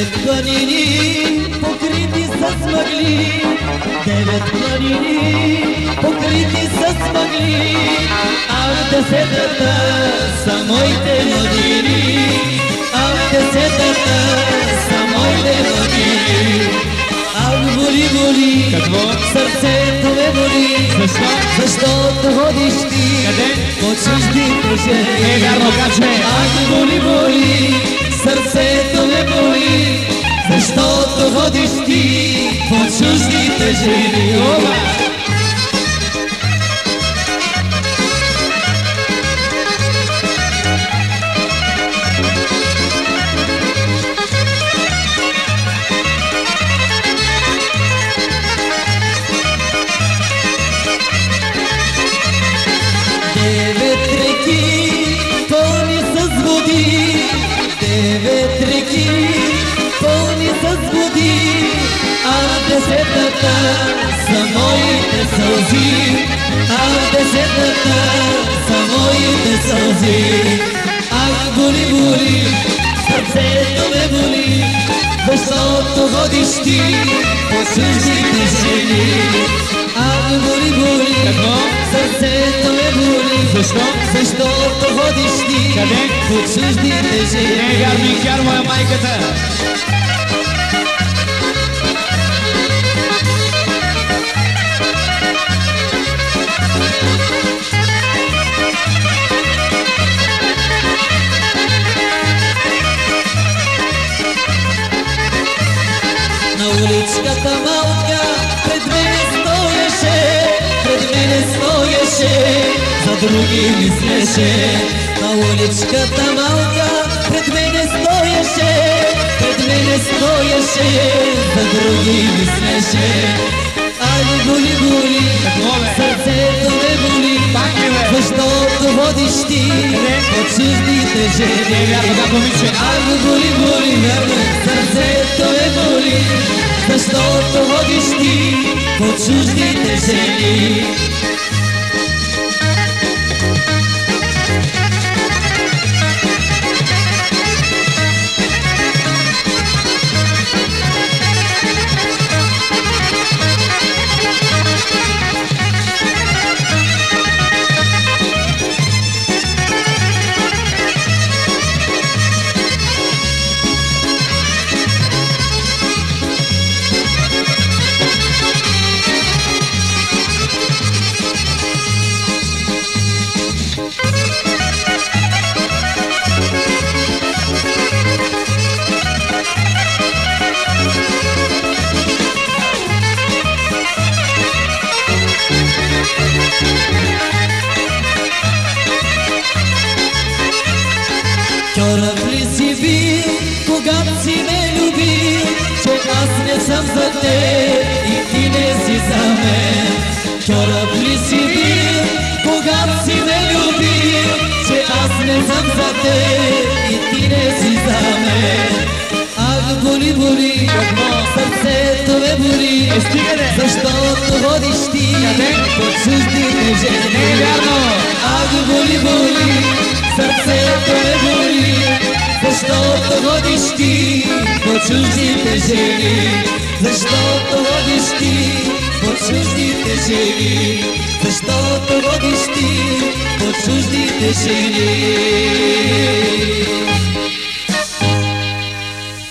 планини, покрити с мъгли, девет планини, покрити с мъгли, а в десетата са моите родини, а в десетата са моите родини. Ах, боли, боли, Какво? сърцето ме боли, Защо? защото ходиш ти Къде? по жени. Не е вярно, каче. Ах, боли, боли, сърцето ме боли, защото ходиш ти по чуждите жени. Оба! Десетата са моите сълзи, а в десетата са моите сълзи. Ах, боли, боли, сърцето ме боли, защото ходиш ти по чуждите жени. Ах, боли, боли, Какво? Сърцето ме боли, Защо? защото ходиш ти Къде? по чуждите Не жени. вярно, и вярно е майката. Уличката малка пред мене стоеше, пред мене стоеше, за други мислеше. На уличката малка пред мене стоеше, пред мене стоеше, за други мислеше. Ай, боли, боли, сърцето ме боли, защото ходиш ти по чуждите е жени. момиче. Ах, боли, боли, сърцето защото ходиш ти по чуждите жени. Кьорав ли си бил, когато си ме любил, че аз не съм за теб и ти не си за мен. Кьорав ли си бил, когато си ме любил, че аз не съм за теб и ти не си за мен. Ах, боли, боли, сърцето ме боли, Е, защото ходиш ти по чуждите жени. Е. Ах, боли, боли, сърцето ме защото ходиш ти по чуждите жени. Защото ходиш ти по чуждите жени. Защото ходиш ти по чуждите жени.